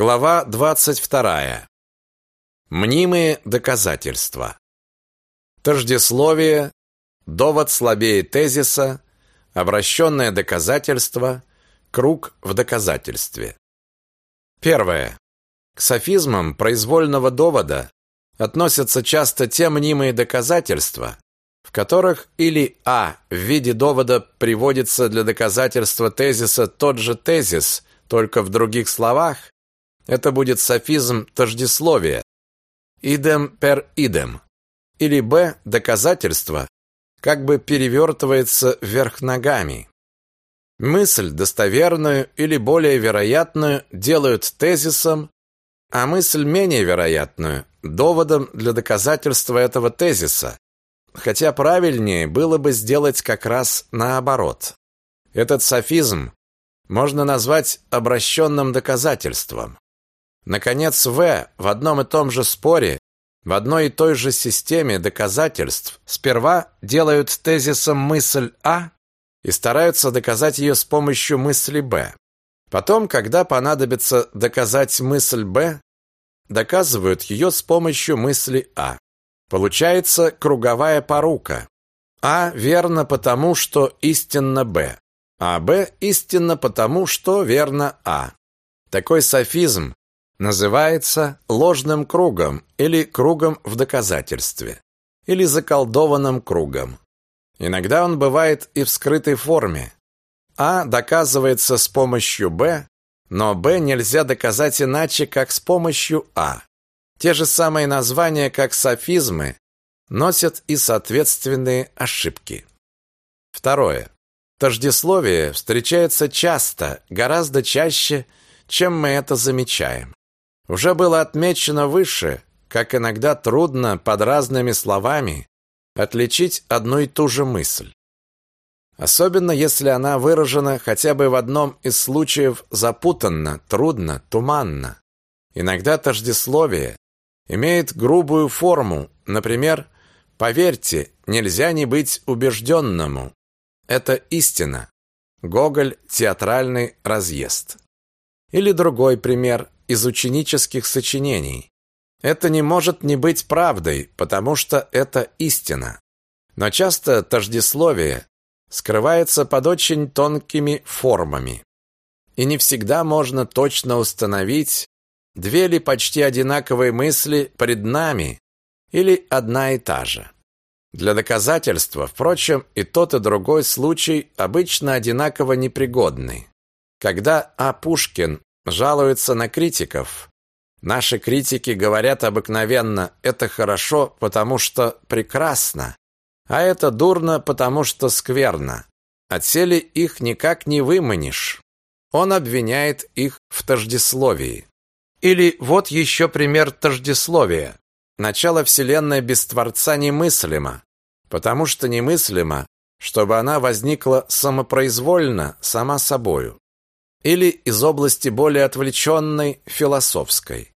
Глава 22. Мнимые доказательства. Тождесловие, довод слабее тезиса, обращенное доказательство, круг в доказательстве. Первое. К софизмам произвольного довода относятся часто те мнимые доказательства, в которых или а в виде довода приводится для доказательства тезиса тот же тезис, только в других словах, это будет софизм тождесловия. Идем per идем. Или б доказательство как бы перевертывается вверх ногами. Мысль достоверную или более вероятную делают тезисом, а мысль менее вероятную доводом для доказательства этого тезиса. Хотя правильнее было бы сделать как раз наоборот. Этот софизм можно назвать обращенным доказательством. Наконец, В в одном и том же споре, в одной и той же системе доказательств сперва делают тезисом мысль А и стараются доказать ее с помощью мысли Б. Потом, когда понадобится доказать мысль Б, доказывают ее с помощью мысли А. Получается круговая порука. А верно потому, что истинно Б, а Б истинно потому, что верно А. Такой софизм называется ложным кругом или кругом в доказательстве, или заколдованным кругом. Иногда он бывает и в скрытой форме. А доказывается с помощью Б, но Б нельзя доказать иначе, как с помощью А. Те же самые названия, как софизмы, носят и соответственные ошибки. Второе. Тождесловие встречается часто, гораздо чаще, чем мы это замечаем. Уже было отмечено выше, как иногда трудно под разными словами отличить одну и ту же мысль. Особенно если она выражена хотя бы в одном из случаев запутанно, трудно, туманно. Иногда тождесловие имеет грубую форму, например, «Поверьте, нельзя не быть убежденному». Это истина. Гоголь «Театральный разъезд». Или другой пример из ученических сочинений. Это не может не быть правдой, потому что это истина. Но часто тождесловие скрывается под очень тонкими формами. И не всегда можно точно установить, две ли почти одинаковые мысли пред нами или одна и та же. Для доказательства, впрочем, и тот, и другой случай обычно одинаково непригодны. Когда А. Пушкин жалуются на критиков. Наши критики говорят обыкновенно «это хорошо, потому что прекрасно», а это дурно, потому что скверно. Отсели их никак не выманишь. Он обвиняет их в тождесловии. Или вот еще пример тождесловия. Начало Вселенной без Творца немыслимо, потому что немыслимо, чтобы она возникла самопроизвольно, сама собою или из области более отвлеченной, философской.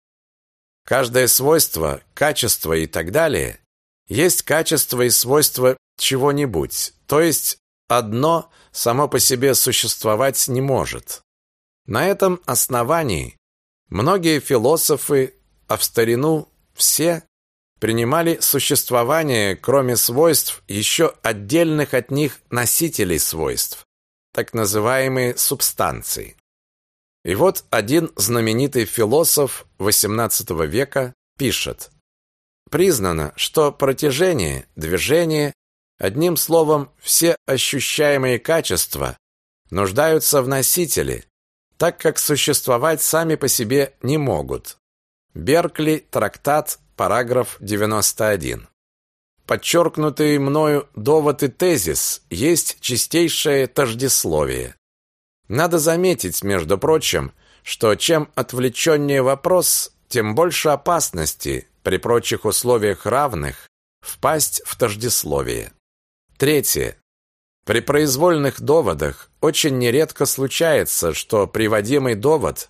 Каждое свойство, качество и так далее есть качество и свойство чего-нибудь, то есть одно само по себе существовать не может. На этом основании многие философы, а в старину все, принимали существование, кроме свойств, еще отдельных от них носителей свойств, так называемые субстанции. И вот один знаменитый философ XVIII века пишет: Признано, что протяжение, движение, одним словом, все ощущаемые качества нуждаются в носителе, так как существовать сами по себе не могут. Беркли, трактат, параграф 91. Подчеркнутый мною довод и тезис есть чистейшее тождесловие. Надо заметить, между прочим, что чем отвлеченнее вопрос, тем больше опасности при прочих условиях равных впасть в тождесловие. Третье. При произвольных доводах очень нередко случается, что приводимый довод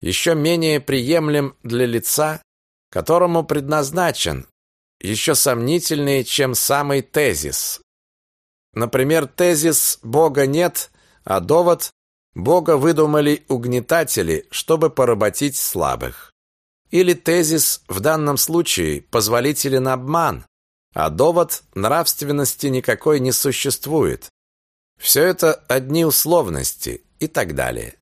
еще менее приемлем для лица, которому предназначен, еще сомнительнее, чем самый тезис. Например, тезис «Бога нет», а довод Бога выдумали угнетатели, чтобы поработить слабых. Или тезис в данном случае позволителен обман, а довод нравственности никакой не существует. Все это одни условности и так далее.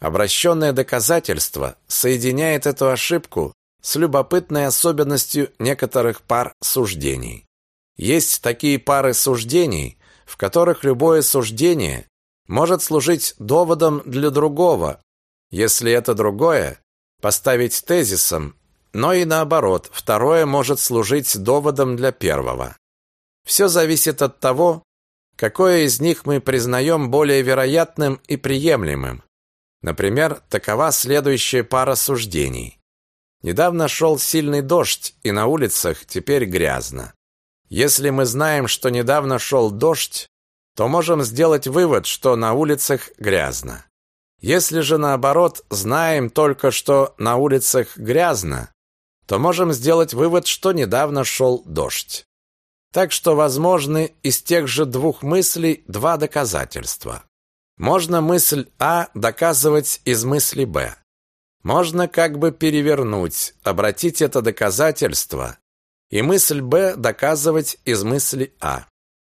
Обращенное доказательство соединяет эту ошибку с любопытной особенностью некоторых пар суждений. Есть такие пары суждений, в которых любое суждение может служить доводом для другого, если это другое поставить тезисом, но и наоборот, второе может служить доводом для первого. Все зависит от того, какое из них мы признаем более вероятным и приемлемым. Например, такова следующая пара суждений. Недавно шел сильный дождь, и на улицах теперь грязно. Если мы знаем, что недавно шел дождь, то можем сделать вывод, что на улицах грязно. Если же наоборот, знаем только, что на улицах грязно, то можем сделать вывод, что недавно шел дождь. Так что возможны из тех же двух мыслей два доказательства. Можно мысль А доказывать из мысли Б. Можно как бы перевернуть, обратить это доказательство, и мысль Б доказывать из мысли А,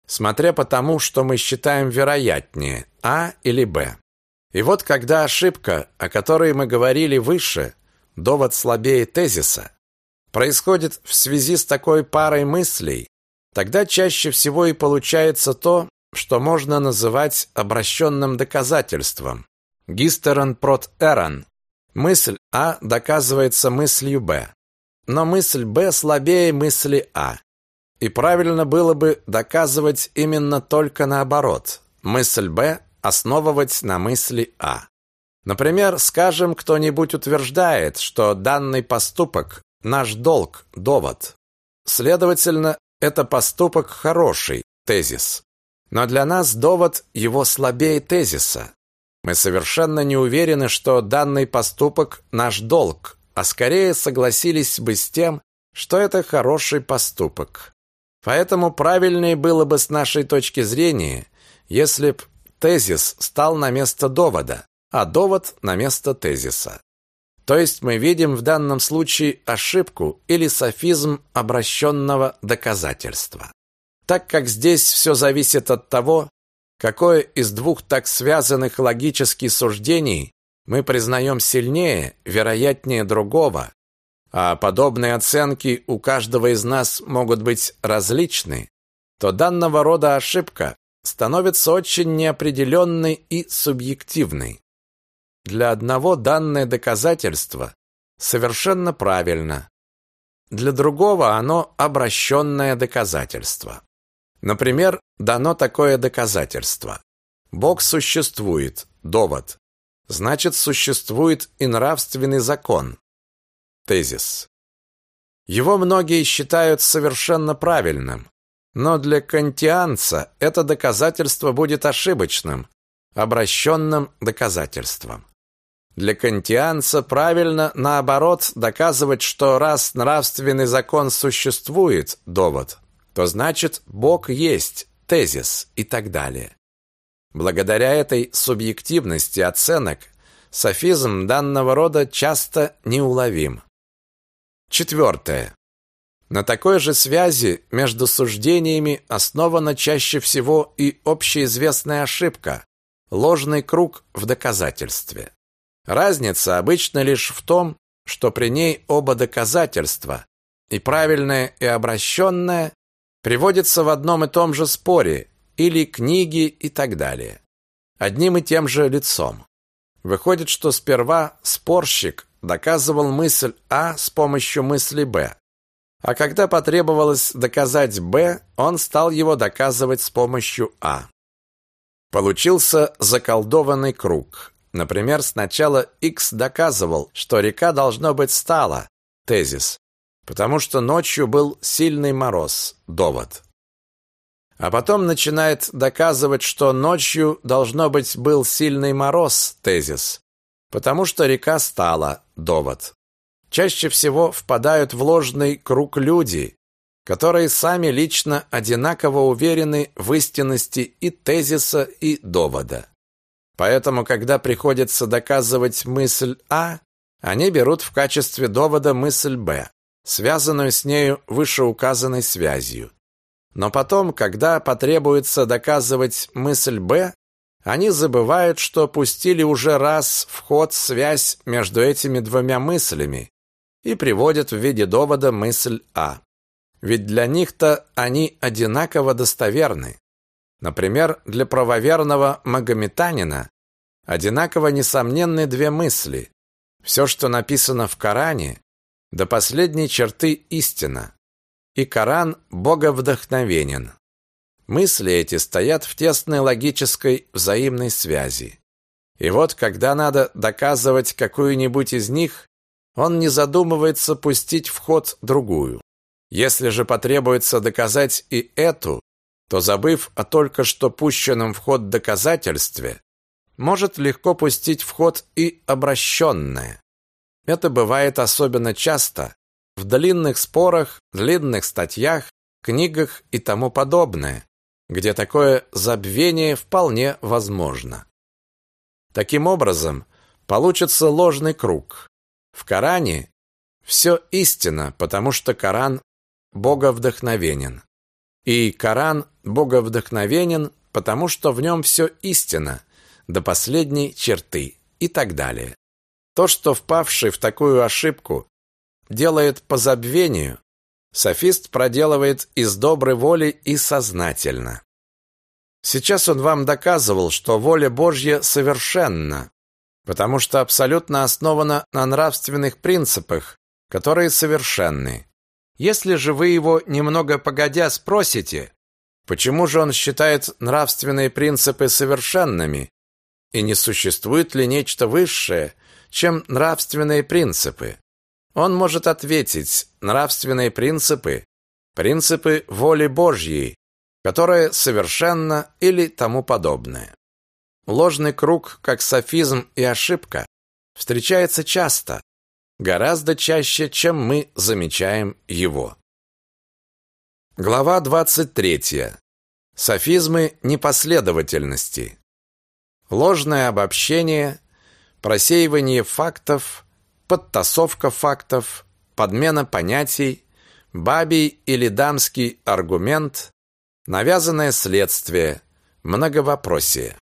смотря по тому, что мы считаем вероятнее, А или Б. И вот когда ошибка, о которой мы говорили выше, довод слабее тезиса, происходит в связи с такой парой мыслей, тогда чаще всего и получается то, что можно называть обращенным доказательством. Гистерон прот эран. Мысль А доказывается мыслью Б. Но мысль Б слабее мысли А. И правильно было бы доказывать именно только наоборот. Мысль Б основывать на мысли А. Например, скажем, кто-нибудь утверждает, что данный поступок Наш долг – довод. Следовательно, это поступок хороший, тезис. Но для нас довод его слабее тезиса. Мы совершенно не уверены, что данный поступок – наш долг, а скорее согласились бы с тем, что это хороший поступок. Поэтому правильнее было бы с нашей точки зрения, если б тезис стал на место довода, а довод на место тезиса. То есть мы видим в данном случае ошибку или софизм обращенного доказательства. Так как здесь все зависит от того, какое из двух так связанных логически суждений мы признаем сильнее, вероятнее другого, а подобные оценки у каждого из нас могут быть различны, то данного рода ошибка становится очень неопределенной и субъективной. Для одного данное доказательство совершенно правильно, для другого оно обращенное доказательство. Например, дано такое доказательство. Бог существует, довод. Значит, существует и нравственный закон. Тезис. Его многие считают совершенно правильным, но для кантианца это доказательство будет ошибочным, обращенным доказательством. Для кантианца правильно, наоборот, доказывать, что раз нравственный закон существует, довод, то значит Бог есть, тезис и так далее. Благодаря этой субъективности оценок софизм данного рода часто неуловим. Четвертое. На такой же связи между суждениями основана чаще всего и общеизвестная ошибка – ложный круг в доказательстве. Разница обычно лишь в том, что при ней оба доказательства, и правильное, и обращенное, приводятся в одном и том же споре, или книги и так далее, одним и тем же лицом. Выходит, что сперва спорщик доказывал мысль А с помощью мысли Б, а когда потребовалось доказать Б, он стал его доказывать с помощью А. Получился заколдованный круг. Например, сначала X доказывал, что река должно быть стала, тезис, потому что ночью был сильный мороз, довод. А потом начинает доказывать, что ночью должно быть был сильный мороз, тезис, потому что река стала, довод. Чаще всего впадают в ложный круг люди, которые сами лично одинаково уверены в истинности и тезиса, и довода. Поэтому, когда приходится доказывать мысль А, они берут в качестве довода мысль Б, связанную с нею вышеуказанной связью. Но потом, когда потребуется доказывать мысль Б, они забывают, что пустили уже раз в ход связь между этими двумя мыслями и приводят в виде довода мысль А. Ведь для них-то они одинаково достоверны. Например, для правоверного магометанина одинаково несомненны две мысли. Все, что написано в Коране, до последней черты истина. И Коран боговдохновенен. Мысли эти стоят в тесной логической взаимной связи. И вот, когда надо доказывать какую-нибудь из них, он не задумывается пустить в ход другую. Если же потребуется доказать и эту, то, забыв о только что пущенном в ход доказательстве, может легко пустить в ход и обращенное. Это бывает особенно часто в длинных спорах, длинных статьях, книгах и тому подобное, где такое забвение вполне возможно. Таким образом, получится ложный круг. В Коране все истина, потому что Коран боговдохновенен. И Коран боговдохновенен, потому что в нем все истина, до последней черты и так далее. То, что впавший в такую ошибку делает по забвению, софист проделывает из доброй воли и сознательно. Сейчас он вам доказывал, что воля Божья совершенна, потому что абсолютно основана на нравственных принципах, которые совершенны. Если же вы его немного погодя спросите, почему же он считает нравственные принципы совершенными, и не существует ли нечто высшее, чем нравственные принципы, он может ответить, нравственные принципы – принципы воли Божьей, которая совершенна или тому подобное. Ложный круг, как софизм и ошибка, встречается часто, гораздо чаще, чем мы замечаем его. Глава 23. Софизмы непоследовательности. Ложное обобщение, просеивание фактов, подтасовка фактов, подмена понятий, бабий или дамский аргумент, навязанное следствие, многовопросие.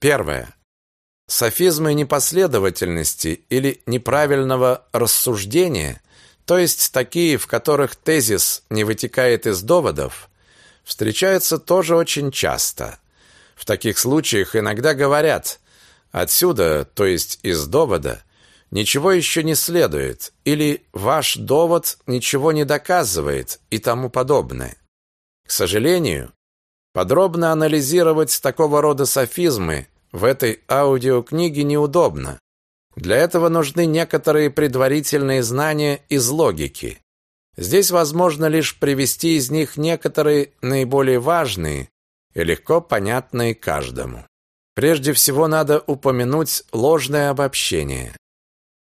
Первое. Софизмы непоследовательности или неправильного рассуждения, то есть такие, в которых тезис не вытекает из доводов, встречаются тоже очень часто. В таких случаях иногда говорят «отсюда, то есть из довода, ничего еще не следует» или «ваш довод ничего не доказывает» и тому подобное. К сожалению, подробно анализировать такого рода софизмы в этой аудиокниге неудобно. Для этого нужны некоторые предварительные знания из логики. Здесь возможно лишь привести из них некоторые наиболее важные и легко понятные каждому. Прежде всего надо упомянуть ложное обобщение.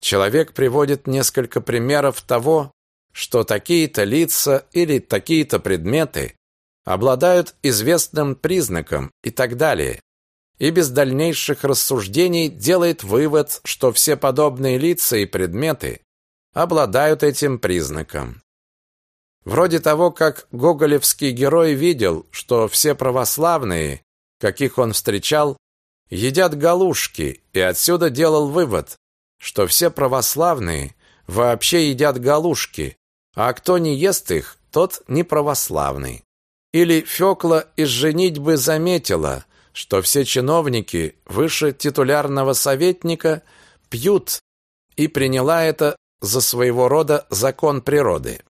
Человек приводит несколько примеров того, что такие-то лица или такие-то предметы обладают известным признаком и так далее и без дальнейших рассуждений делает вывод, что все подобные лица и предметы обладают этим признаком. Вроде того, как гоголевский герой видел, что все православные, каких он встречал, едят галушки, и отсюда делал вывод, что все православные вообще едят галушки, а кто не ест их, тот не православный. Или Фёкла из женитьбы заметила, что все чиновники выше титулярного советника пьют и приняла это за своего рода закон природы.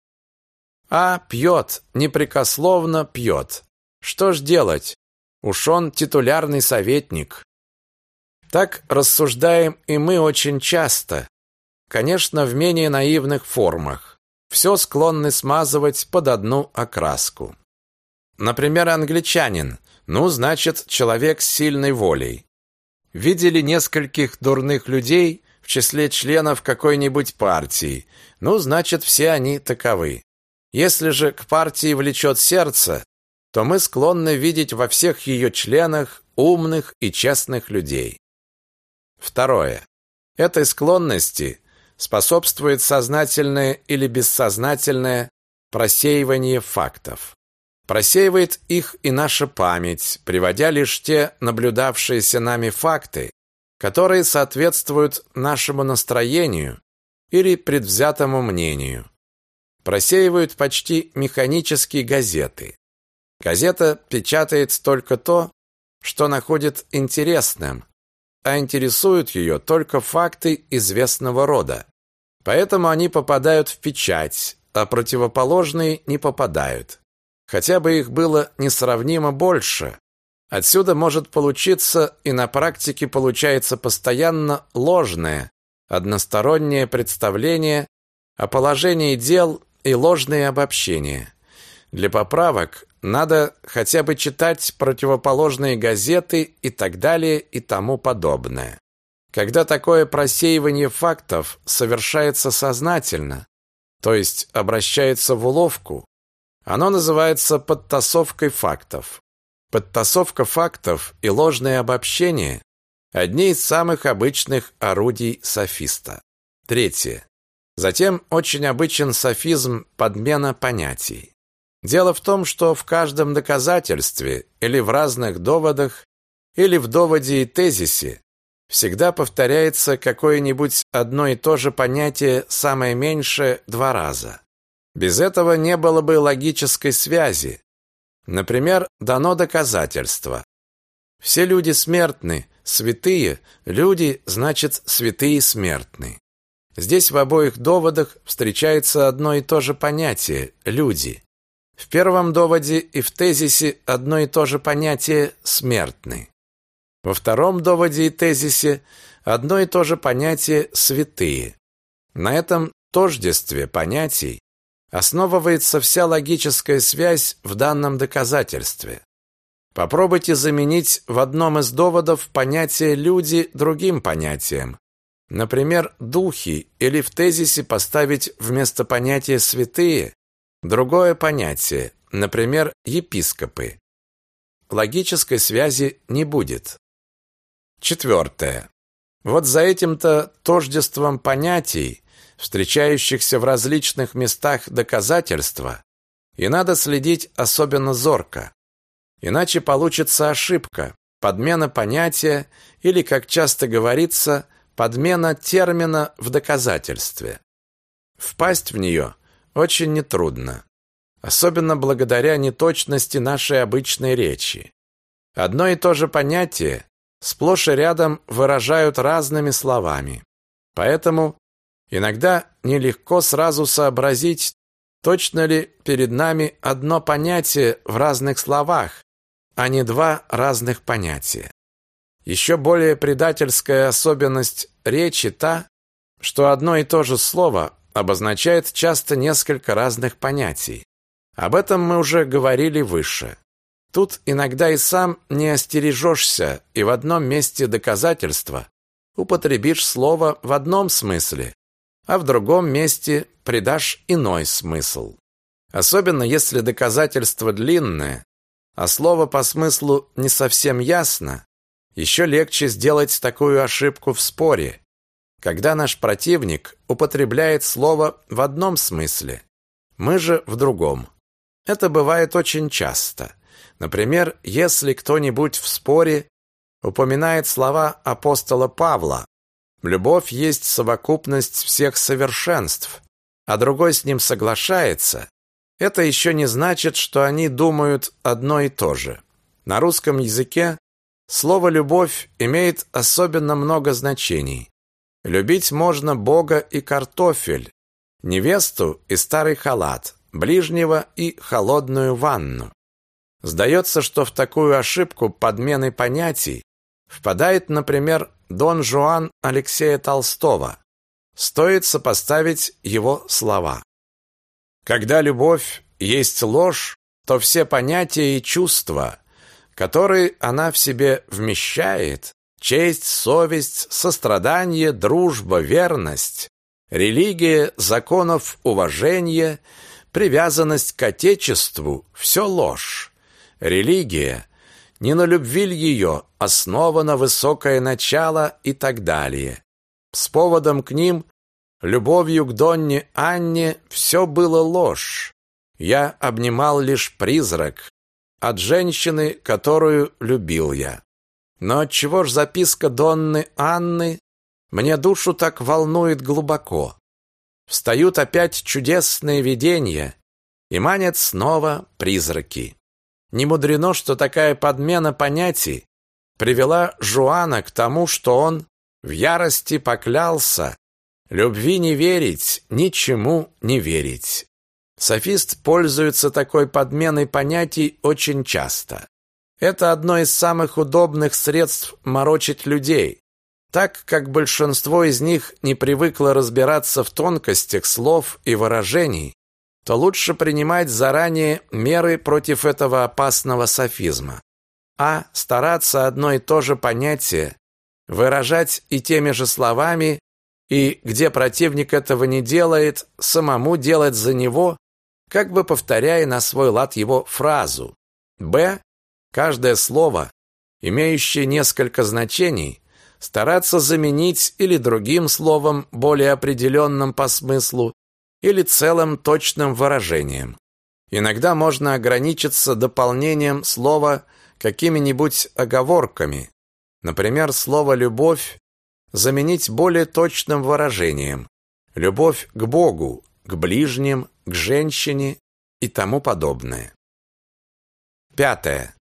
А пьет, непрекословно пьет. Что ж делать? Уж он титулярный советник. Так рассуждаем и мы очень часто. Конечно, в менее наивных формах. Все склонны смазывать под одну окраску. Например, англичанин ну, значит, человек с сильной волей. Видели нескольких дурных людей в числе членов какой-нибудь партии. Ну, значит, все они таковы. Если же к партии влечет сердце, то мы склонны видеть во всех ее членах умных и честных людей. Второе. Этой склонности способствует сознательное или бессознательное просеивание фактов. Просеивает их и наша память, приводя лишь те наблюдавшиеся нами факты, которые соответствуют нашему настроению или предвзятому мнению. Просеивают почти механические газеты. Газета печатает только то, что находит интересным, а интересуют ее только факты известного рода. Поэтому они попадают в печать, а противоположные не попадают. Хотя бы их было несравнимо больше. Отсюда может получиться и на практике получается постоянно ложное, одностороннее представление о положении дел и ложные обобщения. Для поправок надо хотя бы читать противоположные газеты и так далее и тому подобное. Когда такое просеивание фактов совершается сознательно, то есть обращается в уловку, оно называется подтасовкой фактов. Подтасовка фактов и ложное обобщение – одни из самых обычных орудий софиста. Третье. Затем очень обычен софизм подмена понятий. Дело в том, что в каждом доказательстве или в разных доводах, или в доводе и тезисе всегда повторяется какое-нибудь одно и то же понятие самое меньшее два раза. Без этого не было бы логической связи. Например, дано доказательство. Все люди смертны, святые, люди, значит, святые смертны. Здесь в обоих доводах встречается одно и то же понятие – люди. В первом доводе и в тезисе одно и то же понятие «смертный». Во втором доводе и тезисе одно и то же понятие «святые». На этом тождестве понятий основывается вся логическая связь в данном доказательстве. Попробуйте заменить в одном из доводов понятие «люди» другим понятием. Например, «духи» или в тезисе поставить вместо понятия «святые» Другое понятие, например, епископы. Логической связи не будет. Четвертое. Вот за этим-то тождеством понятий, встречающихся в различных местах доказательства, и надо следить особенно зорко. Иначе получится ошибка, подмена понятия или, как часто говорится, подмена термина в доказательстве. Впасть в нее очень нетрудно. Особенно благодаря неточности нашей обычной речи. Одно и то же понятие сплошь и рядом выражают разными словами. Поэтому иногда нелегко сразу сообразить, точно ли перед нами одно понятие в разных словах, а не два разных понятия. Еще более предательская особенность речи та, что одно и то же слово обозначает часто несколько разных понятий. Об этом мы уже говорили выше. Тут иногда и сам не остережешься, и в одном месте доказательства употребишь слово в одном смысле, а в другом месте придашь иной смысл. Особенно если доказательство длинное, а слово по смыслу не совсем ясно, еще легче сделать такую ошибку в споре, когда наш противник употребляет слово в одном смысле, мы же в другом. Это бывает очень часто. Например, если кто-нибудь в споре упоминает слова апостола Павла «Любовь есть совокупность всех совершенств», а другой с ним соглашается, это еще не значит, что они думают одно и то же. На русском языке слово «любовь» имеет особенно много значений. Любить можно Бога и картофель, невесту и старый халат, ближнего и холодную ванну. Сдается, что в такую ошибку подмены понятий впадает, например, Дон Жуан Алексея Толстого. Стоит сопоставить его слова. Когда любовь есть ложь, то все понятия и чувства, которые она в себе вмещает, честь, совесть, сострадание, дружба, верность, религия, законов уважения, привязанность к Отечеству – все ложь. Религия не на любви ли ее основано высокое начало и так далее. С поводом к ним, любовью к Донне Анне, все было ложь. Я обнимал лишь призрак от женщины, которую любил я. Но отчего ж записка Донны Анны мне душу так волнует глубоко? Встают опять чудесные видения и манят снова призраки. Не мудрено, что такая подмена понятий привела Жуана к тому, что он в ярости поклялся любви не верить, ничему не верить. Софист пользуется такой подменой понятий очень часто. Это одно из самых удобных средств морочить людей, так как большинство из них не привыкло разбираться в тонкостях слов и выражений, то лучше принимать заранее меры против этого опасного софизма. А стараться одно и то же понятие выражать и теми же словами, и где противник этого не делает, самому делать за него, как бы повторяя на свой лад его фразу. Б. Каждое слово, имеющее несколько значений, стараться заменить или другим словом, более определенным по смыслу, или целым точным выражением. Иногда можно ограничиться дополнением слова какими-нибудь оговорками. Например, слово «любовь» заменить более точным выражением. Любовь к Богу, к ближним, к женщине и тому подобное. Пятое.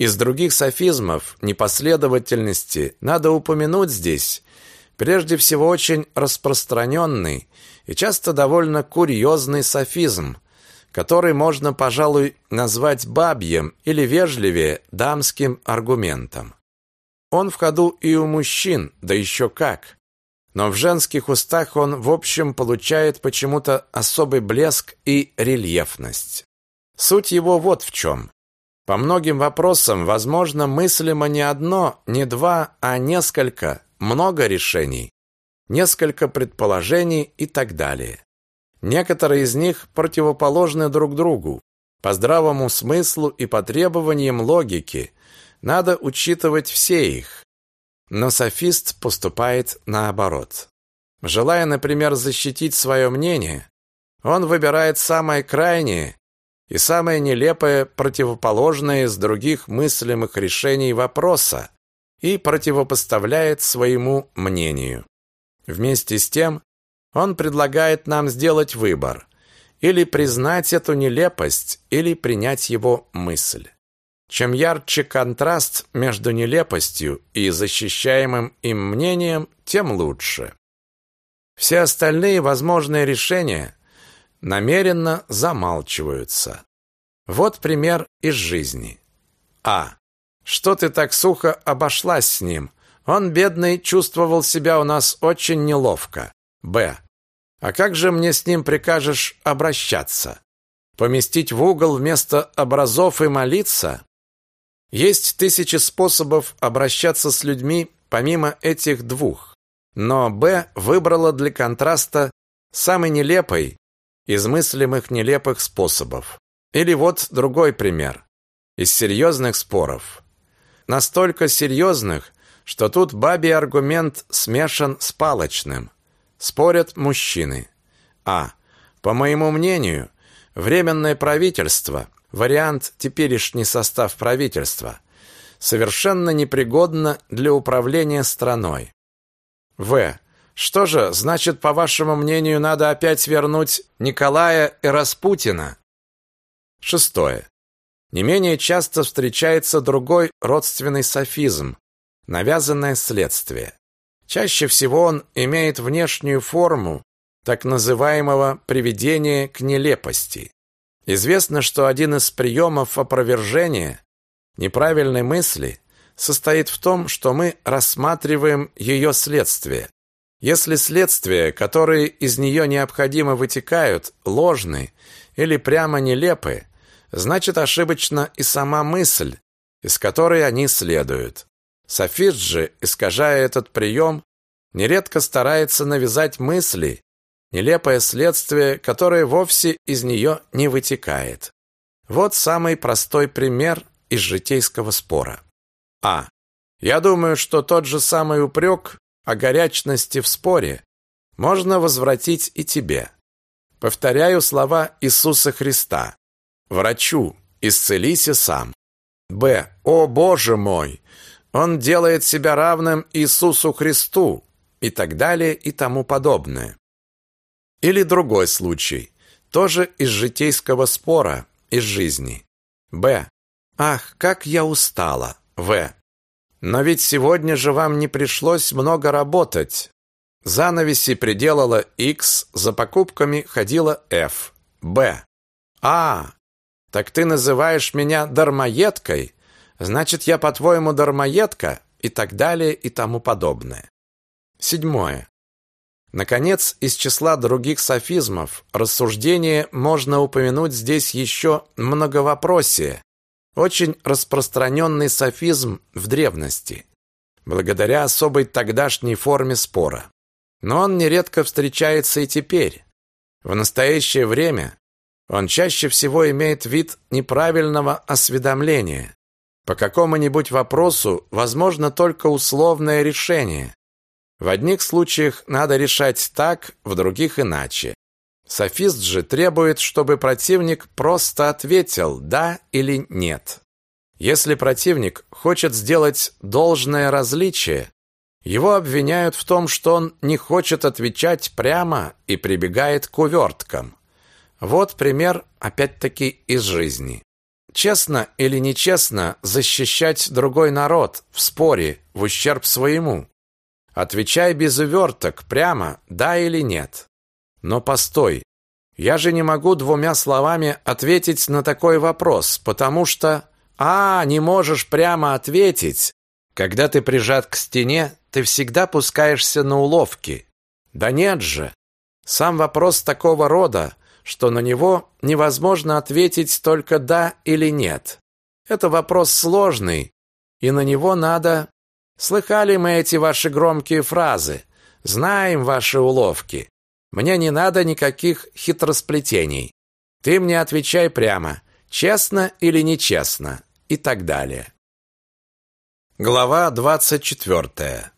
Из других софизмов непоследовательности надо упомянуть здесь прежде всего очень распространенный и часто довольно курьезный софизм, который можно, пожалуй, назвать бабьем или вежливее дамским аргументом. Он в ходу и у мужчин, да еще как. Но в женских устах он, в общем, получает почему-то особый блеск и рельефность. Суть его вот в чем. По многим вопросам, возможно, мыслимо не одно, не два, а несколько, много решений, несколько предположений и так далее. Некоторые из них противоположны друг другу. По здравому смыслу и по требованиям логики надо учитывать все их. Но софист поступает наоборот. Желая, например, защитить свое мнение, он выбирает самое крайнее и самое нелепое противоположное из других мыслимых решений вопроса и противопоставляет своему мнению. Вместе с тем, он предлагает нам сделать выбор или признать эту нелепость, или принять его мысль. Чем ярче контраст между нелепостью и защищаемым им мнением, тем лучше. Все остальные возможные решения намеренно замалчиваются. Вот пример из жизни. А. Что ты так сухо обошлась с ним? Он, бедный, чувствовал себя у нас очень неловко. Б. А как же мне с ним прикажешь обращаться? Поместить в угол вместо образов и молиться? Есть тысячи способов обращаться с людьми помимо этих двух. Но Б выбрала для контраста самый нелепый из мыслимых нелепых способов. Или вот другой пример. Из серьезных споров. Настолько серьезных, что тут бабий аргумент смешан с палочным. Спорят мужчины. А. По моему мнению, временное правительство – вариант теперешний состав правительства, совершенно непригодно для управления страной. В. Что же, значит, по вашему мнению, надо опять вернуть Николая и Распутина? Шестое. Не менее часто встречается другой родственный софизм – навязанное следствие. Чаще всего он имеет внешнюю форму так называемого приведения к нелепости. Известно, что один из приемов опровержения неправильной мысли состоит в том, что мы рассматриваем ее следствие. Если следствия, которые из нее необходимо вытекают, ложны или прямо нелепы, значит ошибочна и сама мысль, из которой они следуют. Софист же, искажая этот прием, нередко старается навязать мысли, нелепое следствие, которое вовсе из нее не вытекает. Вот самый простой пример из житейского спора. А. Я думаю, что тот же самый упрек о горячности в споре можно возвратить и тебе. Повторяю слова Иисуса Христа. Врачу, исцелися сам. Б. О, Боже мой! Он делает себя равным Иисусу Христу и так далее и тому подобное. Или другой случай, тоже из житейского спора, из жизни. Б. Ах, как я устала. В. Но ведь сегодня же вам не пришлось много работать. Занавеси приделала X, за покупками ходила F. Б. А, так ты называешь меня дармоедкой? Значит, я, по-твоему, дармоедка? И так далее, и тому подобное. Седьмое. Наконец, из числа других софизмов рассуждение можно упомянуть здесь еще многовопросие, очень распространенный софизм в древности, благодаря особой тогдашней форме спора. Но он нередко встречается и теперь. В настоящее время он чаще всего имеет вид неправильного осведомления. По какому-нибудь вопросу возможно только условное решение. В одних случаях надо решать так, в других иначе. Софист же требует, чтобы противник просто ответил «да» или «нет». Если противник хочет сделать должное различие, его обвиняют в том, что он не хочет отвечать прямо и прибегает к уверткам. Вот пример, опять-таки, из жизни. Честно или нечестно защищать другой народ в споре в ущерб своему? Отвечай без уверток, прямо, да или нет. Но постой, я же не могу двумя словами ответить на такой вопрос, потому что... А, не можешь прямо ответить. Когда ты прижат к стене, ты всегда пускаешься на уловки. Да нет же. Сам вопрос такого рода что на него невозможно ответить только «да» или «нет». Это вопрос сложный, и на него надо... Слыхали мы эти ваши громкие фразы? Знаем ваши уловки. Мне не надо никаких хитросплетений. Ты мне отвечай прямо, честно или нечестно, и так далее. Глава 24.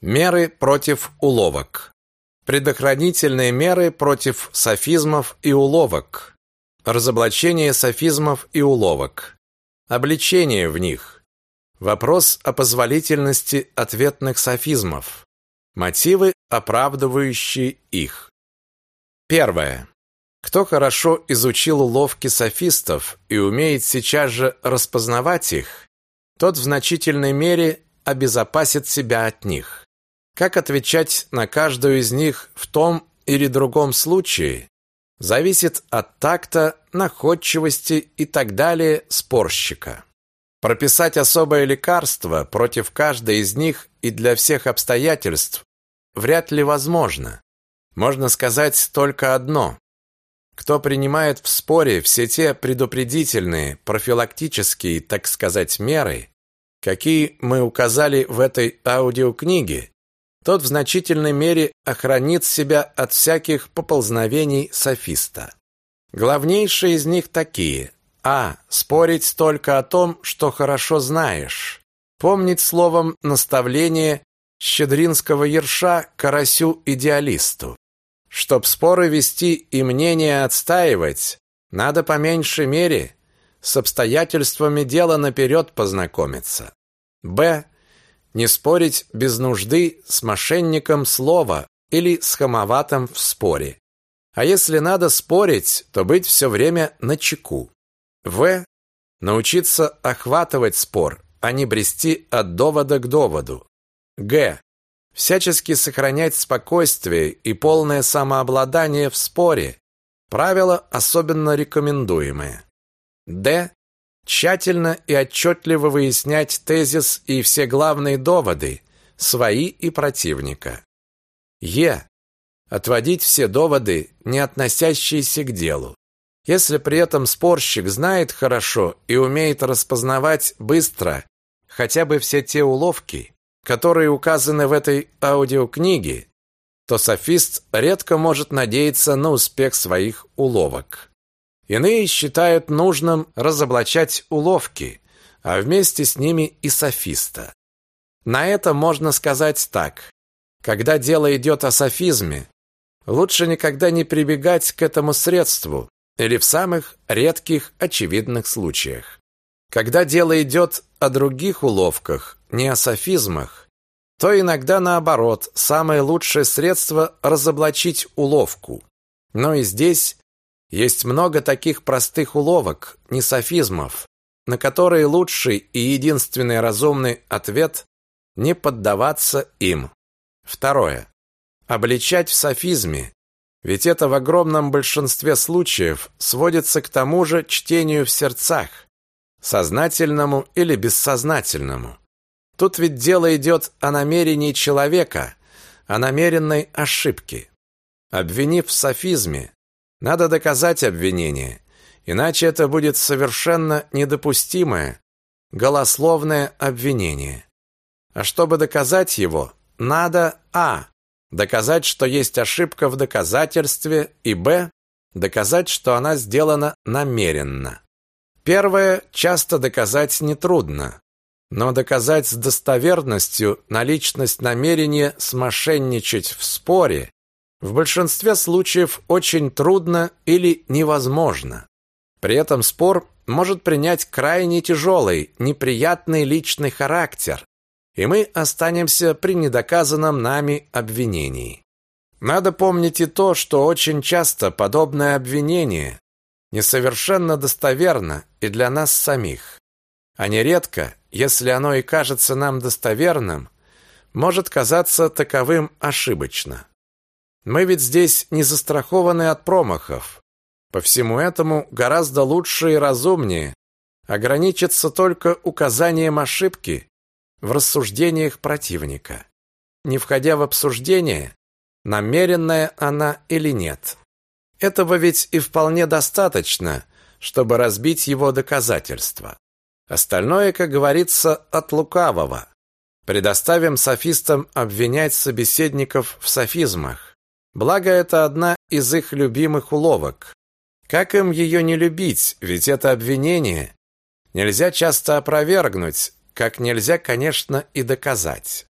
Меры против уловок. Предохранительные меры против софизмов и уловок. Разоблачение софизмов и уловок. Обличение в них. Вопрос о позволительности ответных софизмов. Мотивы, оправдывающие их. Первое. Кто хорошо изучил уловки софистов и умеет сейчас же распознавать их, тот в значительной мере обезопасит себя от них. Как отвечать на каждую из них в том или другом случае, зависит от такта, находчивости и так далее спорщика. Прописать особое лекарство против каждой из них и для всех обстоятельств вряд ли возможно. Можно сказать только одно. Кто принимает в споре все те предупредительные, профилактические, так сказать, меры, какие мы указали в этой аудиокниге, тот в значительной мере охранит себя от всяких поползновений софиста. Главнейшие из них такие. А. Спорить только о том, что хорошо знаешь. Помнить словом наставление щедринского ерша карасю-идеалисту. Чтоб споры вести и мнение отстаивать, надо по меньшей мере с обстоятельствами дела наперед познакомиться. Б не спорить без нужды с мошенником слова или с хамоватым в споре. А если надо спорить, то быть все время на чеку. В. Научиться охватывать спор, а не брести от довода к доводу. Г. Всячески сохранять спокойствие и полное самообладание в споре. Правило особенно рекомендуемое. Д тщательно и отчетливо выяснять тезис и все главные доводы, свои и противника. Е. Отводить все доводы, не относящиеся к делу. Если при этом спорщик знает хорошо и умеет распознавать быстро хотя бы все те уловки, которые указаны в этой аудиокниге, то софист редко может надеяться на успех своих уловок. Иные считают нужным разоблачать уловки, а вместе с ними и софиста. На это можно сказать так. Когда дело идет о софизме, лучше никогда не прибегать к этому средству или в самых редких очевидных случаях. Когда дело идет о других уловках, не о софизмах, то иногда наоборот, самое лучшее средство разоблачить уловку. Но и здесь есть много таких простых уловок, не софизмов, на которые лучший и единственный разумный ответ не поддаваться им. Второе. Обличать в софизме, ведь это в огромном большинстве случаев сводится к тому же чтению в сердцах, сознательному или бессознательному. Тут ведь дело идет о намерении человека, о намеренной ошибке. Обвинив в софизме, надо доказать обвинение, иначе это будет совершенно недопустимое, голословное обвинение. А чтобы доказать его, надо а. Доказать, что есть ошибка в доказательстве, и б. доказать, что она сделана намеренно. Первое часто доказать нетрудно, но доказать с достоверностью наличность намерения смошенничать в споре в большинстве случаев очень трудно или невозможно. При этом спор может принять крайне тяжелый, неприятный личный характер, и мы останемся при недоказанном нами обвинении. Надо помнить и то, что очень часто подобное обвинение несовершенно достоверно и для нас самих. А нередко, если оно и кажется нам достоверным, может казаться таковым ошибочно. Мы ведь здесь не застрахованы от промахов. По всему этому гораздо лучше и разумнее ограничиться только указанием ошибки в рассуждениях противника, не входя в обсуждение, намеренная она или нет. Этого ведь и вполне достаточно, чтобы разбить его доказательства. Остальное, как говорится, от лукавого. Предоставим софистам обвинять собеседников в софизмах, Благо, это одна из их любимых уловок. Как им ее не любить, ведь это обвинение нельзя часто опровергнуть, как нельзя, конечно, и доказать.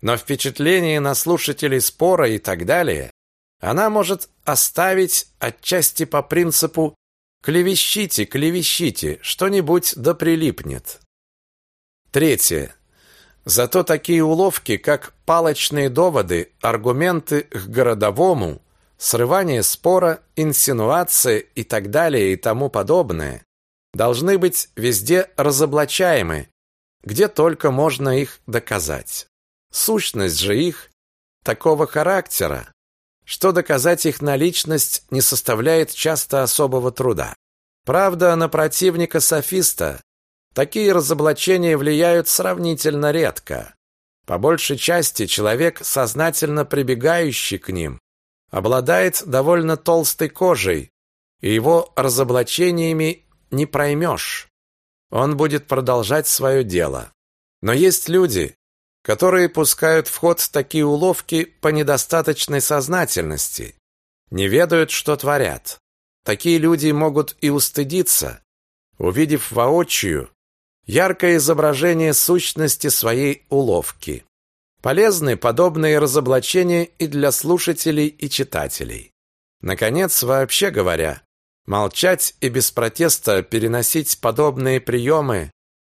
Но впечатление на слушателей спора и так далее она может оставить отчасти по принципу «клевещите, клевещите, что-нибудь да прилипнет». Третье. Зато такие уловки, как палочные доводы, аргументы к городовому, срывание спора, инсинуация и так далее и тому подобное, должны быть везде разоблачаемы, где только можно их доказать. Сущность же их такого характера, что доказать их наличность не составляет часто особого труда. Правда, на противника-софиста Такие разоблачения влияют сравнительно редко. По большей части человек, сознательно прибегающий к ним, обладает довольно толстой кожей, и его разоблачениями не проймешь. Он будет продолжать свое дело. Но есть люди, которые пускают в ход такие уловки по недостаточной сознательности, не ведают, что творят. Такие люди могут и устыдиться, увидев воочию, яркое изображение сущности своей уловки. Полезны подобные разоблачения и для слушателей и читателей. Наконец, вообще говоря, молчать и без протеста переносить подобные приемы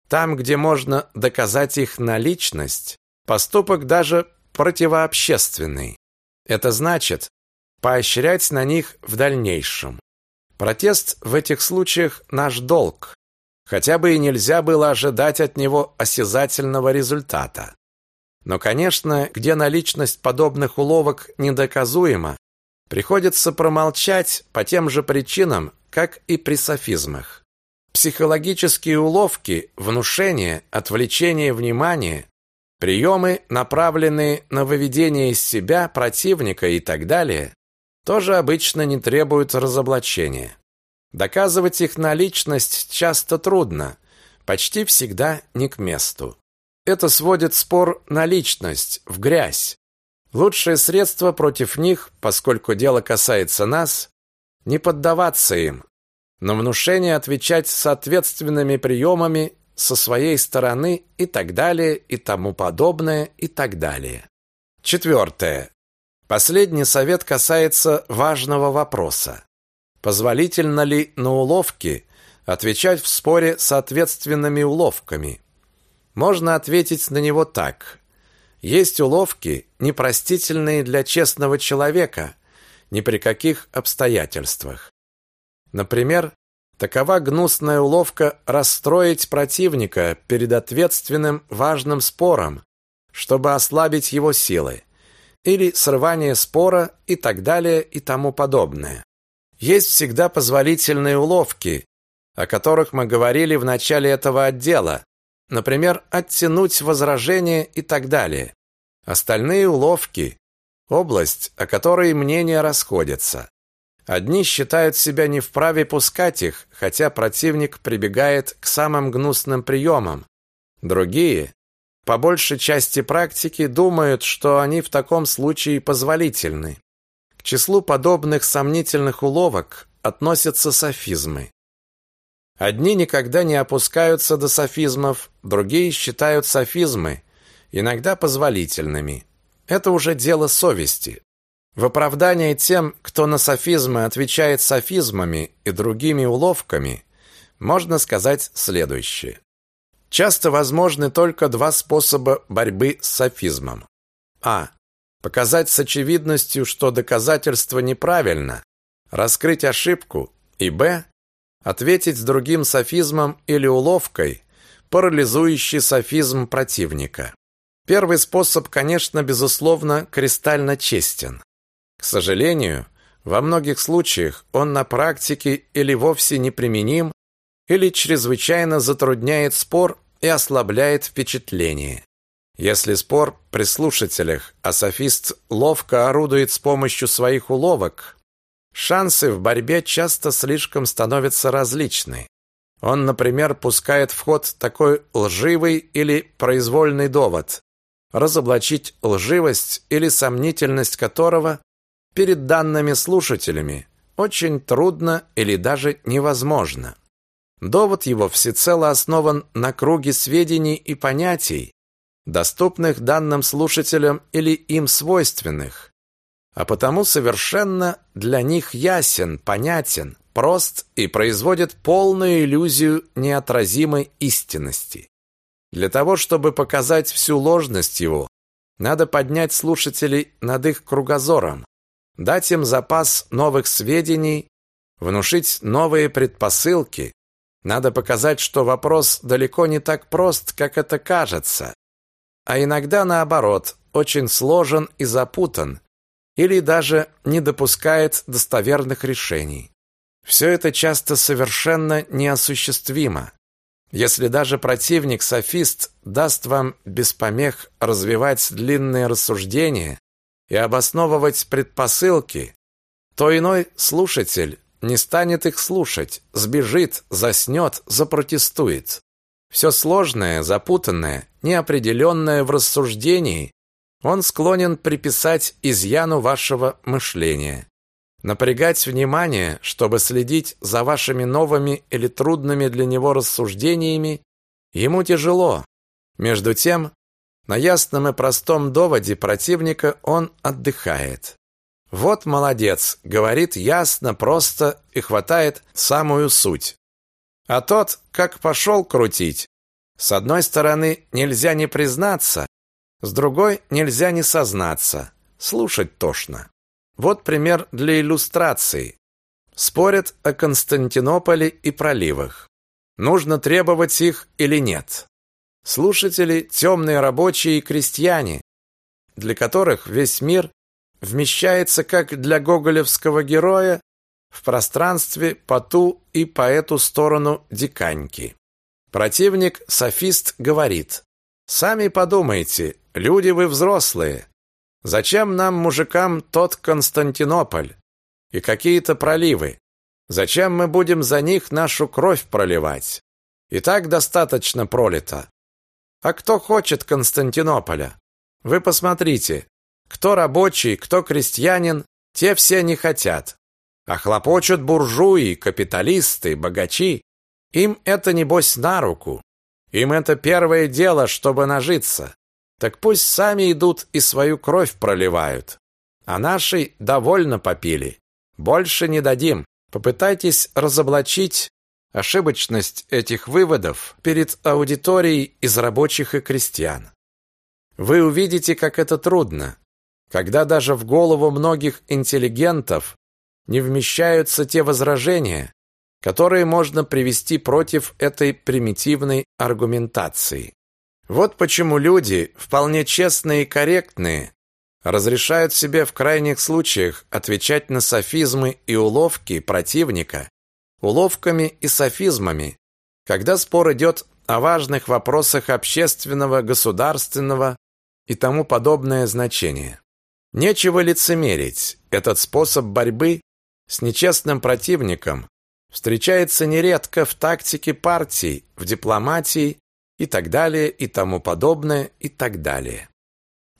там, где можно доказать их наличность, поступок даже противообщественный. Это значит поощрять на них в дальнейшем. Протест в этих случаях наш долг, Хотя бы и нельзя было ожидать от него осязательного результата. Но, конечно, где наличность подобных уловок недоказуема, приходится промолчать по тем же причинам, как и при софизмах. Психологические уловки, внушение, отвлечение внимания, приемы, направленные на выведение из себя противника и так далее, тоже обычно не требуют разоблачения. Доказывать их наличность часто трудно, почти всегда не к месту. Это сводит спор на личность, в грязь. Лучшее средство против них, поскольку дело касается нас, не поддаваться им. на внушение отвечать соответственными приемами со своей стороны и так далее, и тому подобное, и так далее. Четвертое. Последний совет касается важного вопроса. Позволительно ли на уловки отвечать в споре соответственными уловками? Можно ответить на него так. Есть уловки, непростительные для честного человека, ни при каких обстоятельствах. Например, такова гнусная уловка расстроить противника перед ответственным важным спором, чтобы ослабить его силы, или срывание спора и так далее и тому подобное. Есть всегда позволительные уловки, о которых мы говорили в начале этого отдела, например, оттянуть возражение и так далее. Остальные уловки – область, о которой мнения расходятся. Одни считают себя не вправе пускать их, хотя противник прибегает к самым гнусным приемам. Другие, по большей части практики, думают, что они в таком случае позволительны. К числу подобных сомнительных уловок относятся софизмы. Одни никогда не опускаются до софизмов, другие считают софизмы иногда позволительными. Это уже дело совести. В оправдание тем, кто на софизмы отвечает софизмами и другими уловками, можно сказать следующее. Часто возможны только два способа борьбы с софизмом. А. Показать с очевидностью, что доказательство неправильно, раскрыть ошибку, и Б. Ответить с другим софизмом или уловкой, парализующий софизм противника. Первый способ, конечно, безусловно, кристально честен. К сожалению, во многих случаях он на практике или вовсе неприменим, или чрезвычайно затрудняет спор и ослабляет впечатление. Если спор при слушателях, а софист ловко орудует с помощью своих уловок, шансы в борьбе часто слишком становятся различны. Он, например, пускает в ход такой лживый или произвольный довод, разоблачить лживость или сомнительность которого перед данными слушателями очень трудно или даже невозможно. Довод его всецело основан на круге сведений и понятий, доступных данным слушателям или им свойственных, а потому совершенно для них ясен, понятен, прост и производит полную иллюзию неотразимой истинности. Для того, чтобы показать всю ложность его, надо поднять слушателей над их кругозором, дать им запас новых сведений, внушить новые предпосылки. Надо показать, что вопрос далеко не так прост, как это кажется, а иногда наоборот, очень сложен и запутан, или даже не допускает достоверных решений. Все это часто совершенно неосуществимо. Если даже противник-софист даст вам без помех развивать длинные рассуждения, и обосновывать предпосылки, то иной слушатель не станет их слушать, сбежит, заснет, запротестует. Все сложное, запутанное, неопределенное в рассуждении он склонен приписать изъяну вашего мышления. Напрягать внимание, чтобы следить за вашими новыми или трудными для него рассуждениями, ему тяжело. Между тем, на ясном и простом доводе противника он отдыхает. Вот молодец, говорит ясно, просто и хватает самую суть. А тот, как пошел крутить. С одной стороны, нельзя не признаться, с другой нельзя не сознаться. Слушать тошно. Вот пример для иллюстрации. Спорят о Константинополе и проливах. Нужно требовать их или нет? Слушатели – темные рабочие и крестьяне, для которых весь мир вмещается, как для гоголевского героя, в пространстве по ту и по эту сторону диканьки. Противник, софист, говорит, «Сами подумайте, люди вы взрослые. Зачем нам, мужикам, тот Константинополь и какие-то проливы? Зачем мы будем за них нашу кровь проливать? И так достаточно пролито. А кто хочет Константинополя? Вы посмотрите, кто рабочий, кто крестьянин, те все не хотят. А хлопочут буржуи, капиталисты, богачи. Им это, небось, на руку. Им это первое дело, чтобы нажиться. Так пусть сами идут и свою кровь проливают. А наши довольно попили. Больше не дадим. Попытайтесь разоблачить ошибочность этих выводов перед аудиторией из рабочих и крестьян. Вы увидите, как это трудно, когда даже в голову многих интеллигентов не вмещаются те возражения, которые можно привести против этой примитивной аргументации. Вот почему люди, вполне честные и корректные, разрешают себе в крайних случаях отвечать на софизмы и уловки противника уловками и софизмами, когда спор идет о важных вопросах общественного, государственного и тому подобное значения. Нечего лицемерить. Этот способ борьбы с нечестным противником встречается нередко в тактике партий, в дипломатии и так далее, и тому подобное, и так далее.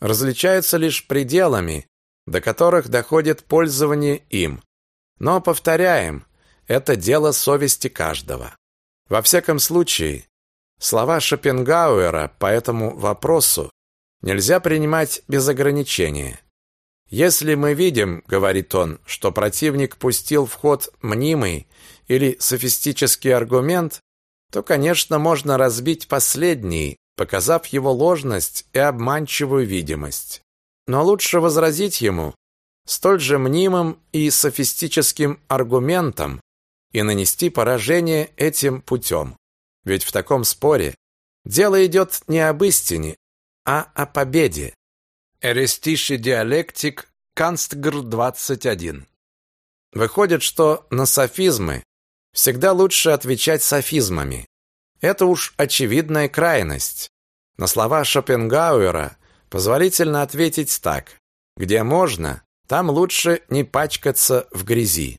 Различаются лишь пределами, до которых доходит пользование им. Но, повторяем, это дело совести каждого. Во всяком случае, слова Шопенгауэра по этому вопросу нельзя принимать без ограничения. Если мы видим, говорит он, что противник пустил в ход мнимый или софистический аргумент, то, конечно, можно разбить последний, показав его ложность и обманчивую видимость. Но лучше возразить ему столь же мнимым и софистическим аргументом и нанести поражение этим путем. Ведь в таком споре дело идет не об истине, а о победе. Эристиши диалектик Канстгр 21. Выходит, что на софизмы всегда лучше отвечать софизмами. Это уж очевидная крайность. На слова Шопенгауэра позволительно ответить так: где можно, там лучше не пачкаться в грязи.